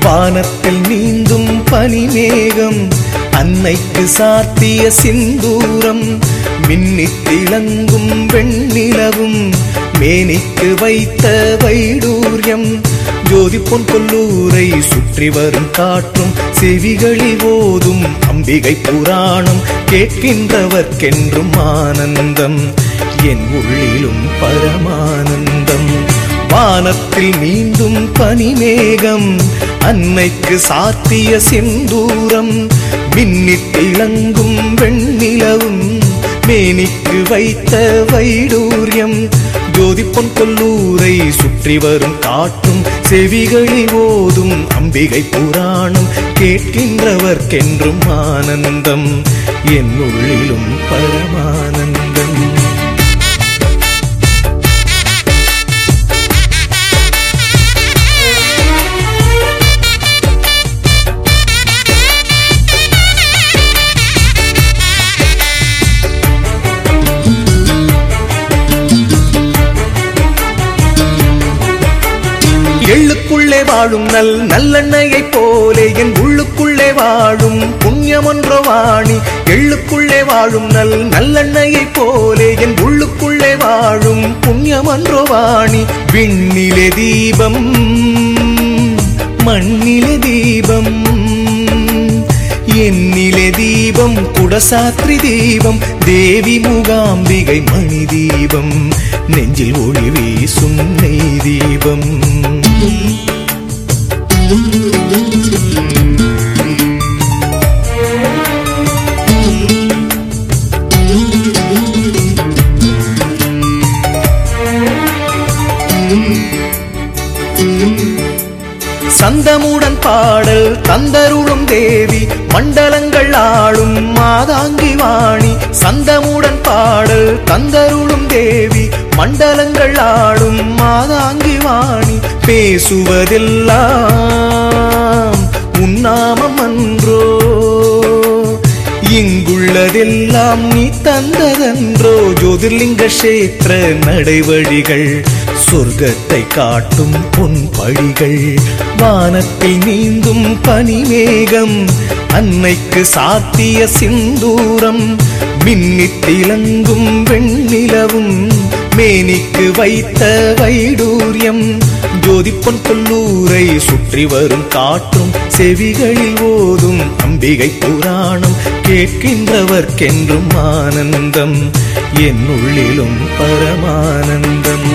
வானத்தில் நீந்தும் பனிமேகம் அன்னைக்கு சாத்திய சிந்தூரம் மின்னித் திளங்கும் வெண்ணிலவும் மேனிக்கு வைத்த வைடூரியம். ஜோதி பொன் கொல்லூரை சுற்றி வரும் காற்றும் செவிகளி ஓதும் அம்பிகை புராணம் கேட்கின்றவர்க்கென்றும் ஆனந்தம் என் உள்ளிலும் பரமானந்தம். வானத்தில் மீண்டும் பனிமேகம் அன்னைக்கு சாத்திய செந்தூரம். மின்னித் திளங்கும் வெண்ணிலவும் மேனிக்கு வைத்த வைடூரியம். ஜோதிப்பொன் கொல்லூரை சுற்றி வரும் காட்டும் செவிகளை ஓதும் அம்பிகை புராணம். கேட்கின்றவர்க்கென்றும் ஆனந்தம் என் உள்ளிலும் பரமானந்தம். எள்ளுக்குள்ளே வாழும் நல் நல்லெண்ணெயைப் போலே என் உள்ளுக்குள்ளே வாழும் புண்ணியமொன்றோ வாணி. எள்ளுக்குள்ளே வாழும் நல் நல்லெண்ணெயைப் போலே என் உள்ளுக்குள்ளே வாழும் புண்ணியமொன்றோ வாணி. விண்ணிலே தீபம் மண்ணிலே தீபம் என்னிலே தீபம் குடசாத்ரி தீபம் தேவி முகாம்பிகை மணி தீபம் நெஞ்சில் ஒளி வீசும் நெய் தீபம். சந்தமுடன் பாடல் தந்தருளும் தேவி மண்டலங்கள் ஆளும் மாதாங்கி வாணி சந்தமுடன் பாடல் தந்தருளும் தேவி மண்டலங்கள் ஆளும் மாதாங்கி வாணி பேசுவதெல்லாம் உன்னாமம் அன்றோ இங்குள்ளதெல்லாம் நீ தந்ததன்றோ? ஜோதிர்லிங்க கஷேத்திர நடைவழிகள் சொர்க்கத்தை காட்டும் பொன் பழிகள் வானத்தில் நீந்தும் பனிமேகம் அன்னைக்கு சாத்திய சிந்தூரம் மின்னித்திலங்கும் வெண்ணிலவும் மேனிக்கு வைத்த வைடூரியம் ஜோதிப்பொன் கொல்லூரை சுற்றி வரும் காற்றும் செவிகளில் ஓதும் அம்பிகை புராணம் கேட்கின்றவர்க்கென்றும் ஆனந்தம் என் உள்ளிலும் பரமானந்தம்.